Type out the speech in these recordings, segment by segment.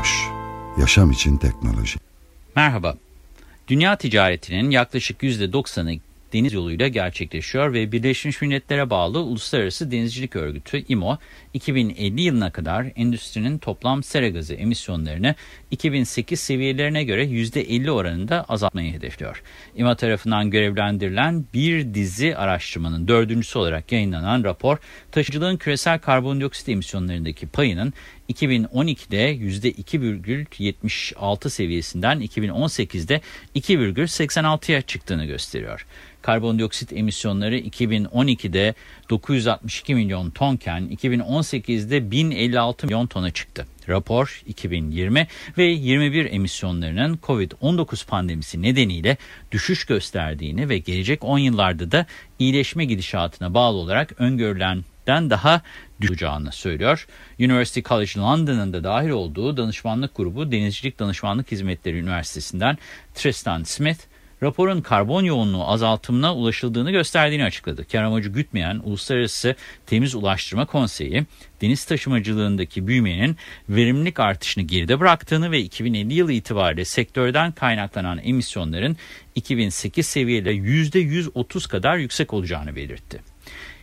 Boş, yaşam için teknoloji. Merhaba. Dünya ticaretinin yaklaşık %90'ı deniz yoluyla gerçekleşiyor ve Birleşmiş Milletler'e bağlı Uluslararası Denizcilik Örgütü IMO 2050 yılına kadar endüstrinin toplam sera gazı emisyonlarını 2008 seviyelerine göre %50 oranında azaltmayı hedefliyor. IMO tarafından görevlendirilen bir dizi araştırmanın dördüncüsü olarak yayınlanan rapor taşıcılığın küresel karbondioksit emisyonlarındaki payının 2012'de %2,76 seviyesinden 2018'de 2,86'ya çıktığını gösteriyor. Karbondioksit emisyonları 2012'de 962 milyon tonken 2018'de 1056 milyon tona çıktı. Rapor 2020 ve 21 emisyonlarının COVID-19 pandemisi nedeniyle düşüş gösterdiğini ve gelecek 10 yıllarda da iyileşme gidişatına bağlı olarak öngörülenden daha düşeceğini söylüyor. University College London'ın da dahil olduğu danışmanlık grubu Denizcilik Danışmanlık Hizmetleri Üniversitesi'nden Tristan Smith, raporun karbon yoğunluğu azaltımına ulaşıldığını gösterdiğini açıkladı. Kar amacı gütmeyen Uluslararası Temiz Ulaştırma Konseyi, deniz taşımacılığındaki büyümenin verimlilik artışını geride bıraktığını ve 2050 yılı itibariyle sektörden kaynaklanan emisyonların 2008 seviyeyle %130 kadar yüksek olacağını belirtti.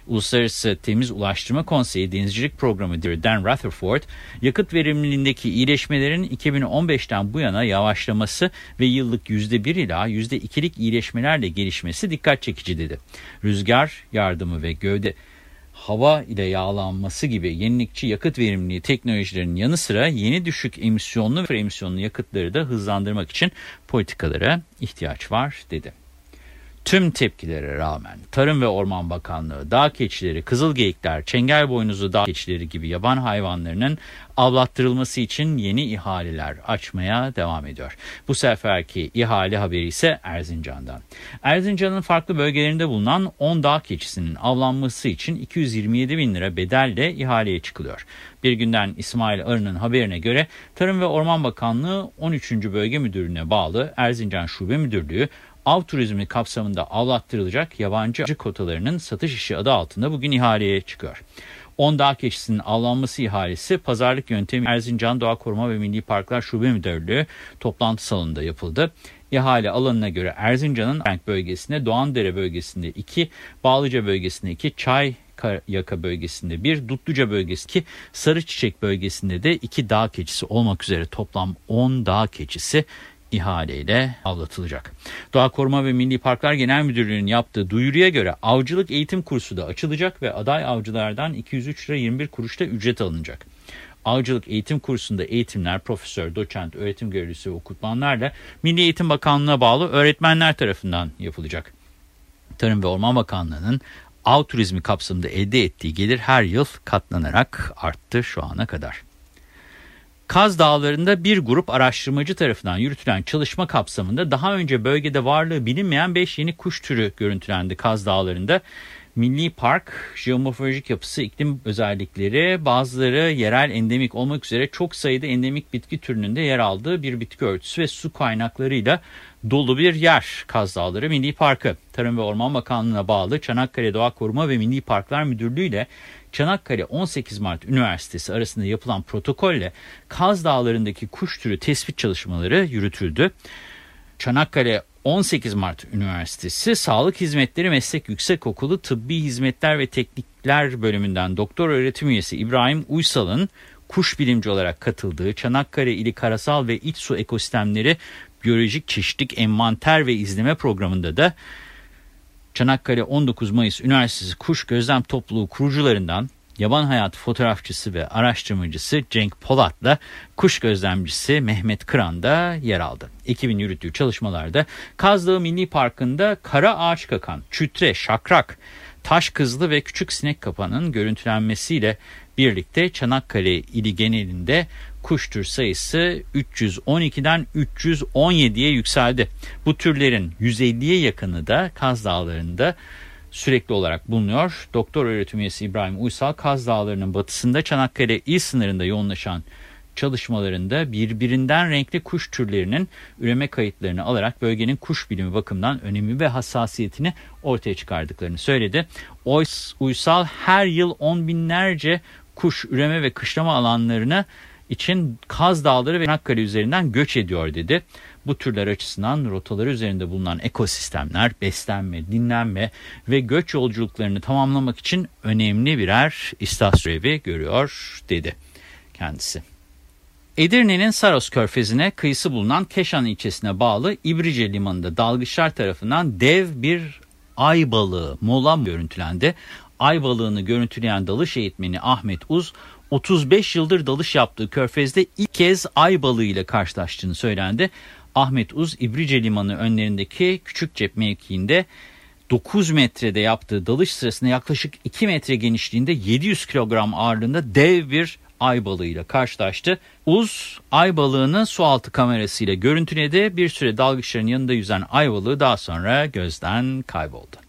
Uluslararası Temiz Ulaştırma Konseyi Denizcilik Programı Dan Rutherford, yakıt verimliliğindeki iyileşmelerin 2015'ten bu yana yavaşlaması ve yıllık %1 ila %2'lik iyileşmelerle gelişmesi dikkat çekici dedi. Rüzgar yardımı ve gövde hava ile yağlanması gibi yenilikçi yakıt verimliliği teknolojilerinin yanı sıra yeni düşük emisyonlu ve emisyonlu yakıtları da hızlandırmak için politikalara ihtiyaç var dedi. Tüm tepkilere rağmen Tarım ve Orman Bakanlığı dağ keçileri, kızılgeyikler, çengelboynuzu dağ keçileri gibi yaban hayvanlarının avlattırılması için yeni ihaleler açmaya devam ediyor. Bu seferki ihale haberi ise Erzincan'dan. Erzincan'ın farklı bölgelerinde bulunan 10 dağ keçisinin avlanması için 227 bin lira bedelle ihaleye çıkılıyor. Bir günden İsmail Arı'nın haberine göre Tarım ve Orman Bakanlığı 13. Bölge Müdürlüğü'ne bağlı Erzincan Şube Müdürlüğü av turizmi kapsamında avlattırılacak yabancı kotalarının satış işi adı altında bugün ihaleye çıkıyor. 10 dağ keçisinin avlanması ihalesi pazarlık yöntemi Erzincan Doğa Koruma ve Milli Parklar Şube Müdürlüğü toplantı salonunda yapıldı. İhale alanına göre Erzincan'ın Renk bölgesinde, Doğandere bölgesinde 2, Bağlıca bölgesinde 2, Çay Yaka bölgesinde 1, Dutluca bölgesinde 2, Sarı Çiçek bölgesinde de 2 dağ keçisi olmak üzere toplam 10 dağ keçisi ihaleyle avlatılacak. Doğa Koruma ve Milli Parklar Genel Müdürlüğü'nün yaptığı duyuruya göre avcılık eğitim kursu da açılacak ve aday avcılardan 203 lira 21 kuruşta ücret alınacak. Avcılık eğitim kursunda eğitimler profesör, doçent, öğretim görevlisi ve okutmanlarla Milli Eğitim Bakanlığı'na bağlı öğretmenler tarafından yapılacak. Tarım ve Orman Bakanlığı'nın av turizmi kapsamında elde ettiği gelir her yıl katlanarak arttı şu ana kadar. Kaz Dağları'nda bir grup araştırmacı tarafından yürütülen çalışma kapsamında daha önce bölgede varlığı bilinmeyen 5 yeni kuş türü görüntülendi Kaz Dağları'nda. Milli Park, jeomorfolojik yapısı, iklim özellikleri, bazıları yerel endemik olmak üzere çok sayıda endemik bitki türünün de yer aldığı bir bitki örtüsü ve su kaynaklarıyla dolu bir yer Kaz Dağları Milli Parkı. Tarım ve Orman Bakanlığı'na bağlı Çanakkale Doğa Koruma ve Milli Parklar Müdürlüğü ile Çanakkale 18 Mart Üniversitesi arasında yapılan protokolle Kaz Dağları'ndaki kuş türü tespit çalışmaları yürütüldü. Çanakkale 18 Mart Üniversitesi Sağlık Hizmetleri Meslek Yüksekokulu Tıbbi Hizmetler ve Teknikler bölümünden doktor öğretim üyesi İbrahim Uysal'ın kuş bilimci olarak katıldığı Çanakkale ili karasal ve iç su ekosistemleri biyolojik çeşitlik envanter ve izleme programında da Çanakkale 19 Mayıs Üniversitesi Kuş Gözlem Topluluğu kurucularından yaban hayatı fotoğrafçısı ve araştırmacısı Cenk Polat'la kuş gözlemcisi Mehmet Kıran da yer aldı. Ekibin yürüttüğü çalışmalarda Kaz Dağı Milli Parkı'nda kara ağaç kakan, çütre, şakrak, Taş Kızlı ve Küçük Sinek Kapanı'nın görüntülenmesiyle birlikte Çanakkale ili genelinde kuş tür sayısı 312'den 317'ye yükseldi. Bu türlerin 150'ye yakını da Kaz Dağları'nda sürekli olarak bulunuyor. Doktor öğretim üyesi İbrahim Uysal Kaz Dağları'nın batısında Çanakkale il sınırında yoğunlaşan çalışmalarında birbirinden renkli kuş türlerinin üreme kayıtlarını alarak bölgenin kuş bilimi bakımından önemi ve hassasiyetini ortaya çıkardıklarını söyledi. Uysal her yıl on binlerce kuş üreme ve kışlama alanlarını için Kaz Dağları ve Çanakkale üzerinden göç ediyor dedi. Bu türler açısından rotaları üzerinde bulunan ekosistemler beslenme, dinlenme ve göç yolculuklarını tamamlamak için önemli birer istasyon evi görüyor dedi kendisi. Edirne'nin Saros Körfezi'ne kıyısı bulunan Keşan ilçesine bağlı İbrice Limanı'nda dalgıçlar tarafından dev bir ay balığı mola görüntülendi. Ay balığını görüntüleyen dalış eğitmeni Ahmet Uz 35 yıldır dalış yaptığı körfezde ilk kez ay balığı ile karşılaştığını söylendi. Ahmet Uz İbrice Limanı önlerindeki küçük cep mevkiinde 9 metrede yaptığı dalış sırasında yaklaşık 2 metre genişliğinde 700 kilogram ağırlığında dev bir ay balığıyla karşılaştı. Uz ay balığını su altı kamerasıyla görüntüledi. Bir süre dalgıçların yanında yüzen ay balığı daha sonra gözden kayboldu.